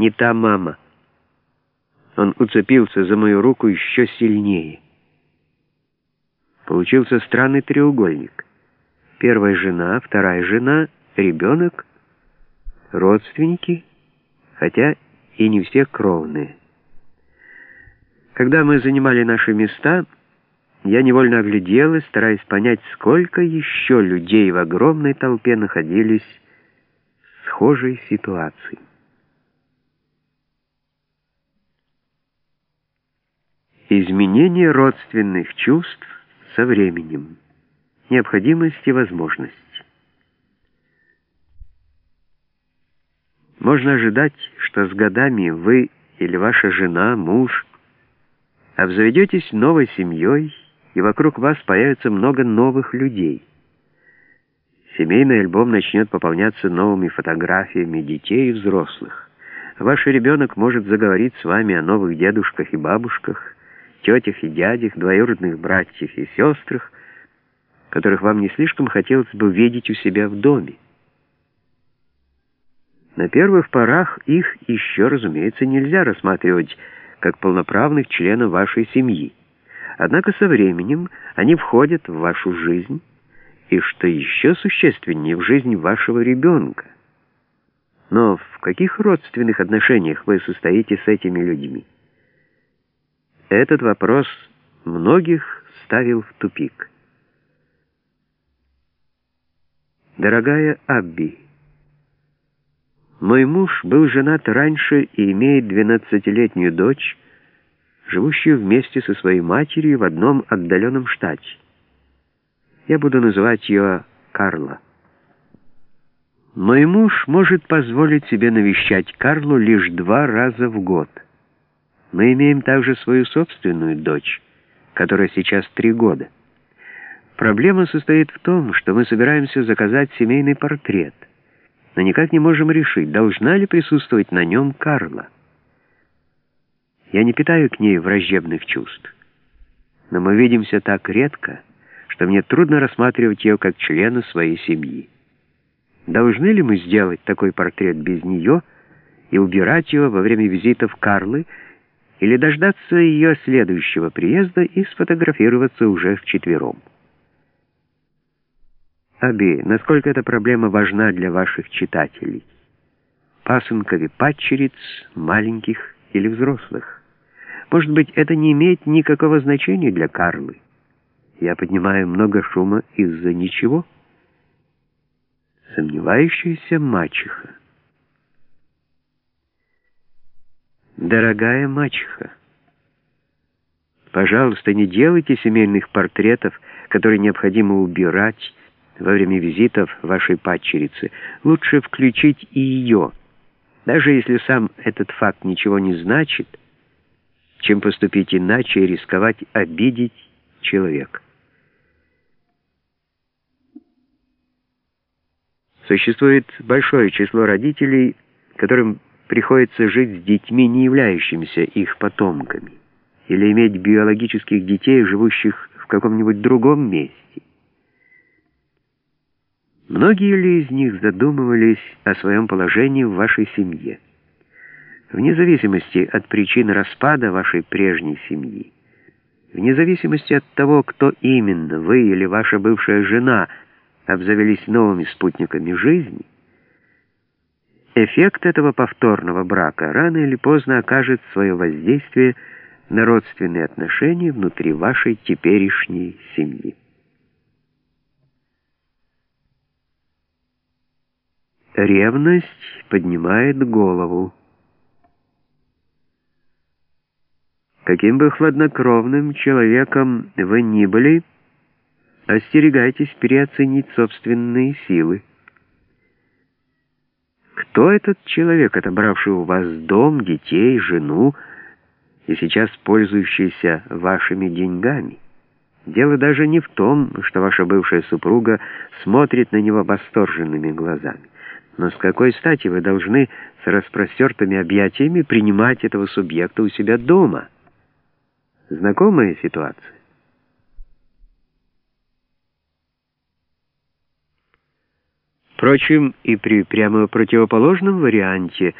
не та мама. Он уцепился за мою руку еще сильнее. Получился странный треугольник. Первая жена, вторая жена, ребенок, родственники, хотя и не все кровные. Когда мы занимали наши места, я невольно огляделась, стараясь понять, сколько еще людей в огромной толпе находились в схожей ситуации. Изменение родственных чувств со временем. Необходимость и возможность. Можно ожидать, что с годами вы или ваша жена, муж, обзаведетесь новой семьей, и вокруг вас появится много новых людей. Семейный альбом начнет пополняться новыми фотографиями детей и взрослых. Ваш ребенок может заговорить с вами о новых дедушках и бабушках, тетях и дядях, двоюродных братьях и сестрах, которых вам не слишком хотелось бы видеть у себя в доме. На первых порах их еще, разумеется, нельзя рассматривать как полноправных членов вашей семьи. Однако со временем они входят в вашу жизнь, и, что еще существеннее, в жизнь вашего ребенка. Но в каких родственных отношениях вы состоите с этими людьми? Этот вопрос многих ставил в тупик. Дорогая Абби, мой муж был женат раньше и имеет двенадцатилетнюю дочь, живущую вместе со своей матерью в одном отдаленном штате. Я буду называть ее Карла. Мой муж может позволить себе навещать Карлу лишь два раза в год — мы имеем также свою собственную дочь, которая сейчас три года. Проблема состоит в том, что мы собираемся заказать семейный портрет, но никак не можем решить, должна ли присутствовать на нем Карла. Я не питаю к ней враждебных чувств, но мы видимся так редко, что мне трудно рассматривать ее как члена своей семьи. Должны ли мы сделать такой портрет без нее и убирать его во время визитов Карлы, или дождаться ее следующего приезда и сфотографироваться уже вчетвером. Аби, насколько эта проблема важна для ваших читателей? Пасынкови падчериц, маленьких или взрослых? Может быть, это не имеет никакого значения для Карлы? Я поднимаю много шума из-за ничего? Сомневающаяся мачеха. Дорогая мачеха, пожалуйста, не делайте семейных портретов, которые необходимо убирать во время визитов вашей падчерицы. Лучше включить и ее, даже если сам этот факт ничего не значит, чем поступить иначе и рисковать обидеть человека. Существует большое число родителей, которым приходится жить с детьми, не являющимися их потомками, или иметь биологических детей, живущих в каком-нибудь другом месте. Многие ли из них задумывались о своем положении в вашей семье? Вне зависимости от причин распада вашей прежней семьи, вне зависимости от того, кто именно, вы или ваша бывшая жена, обзавелись новыми спутниками жизни, Эффект этого повторного брака рано или поздно окажет свое воздействие на родственные отношения внутри вашей теперешней семьи. Ревность поднимает голову. Каким бы хладнокровным человеком вы ни были, остерегайтесь переоценить собственные силы. Кто этот человек, отобравший у вас дом, детей, жену и сейчас пользующийся вашими деньгами? Дело даже не в том, что ваша бывшая супруга смотрит на него восторженными глазами. Но с какой стати вы должны с распростертыми объятиями принимать этого субъекта у себя дома? Знакомая ситуация? Впрочем, и при прямо противоположном варианте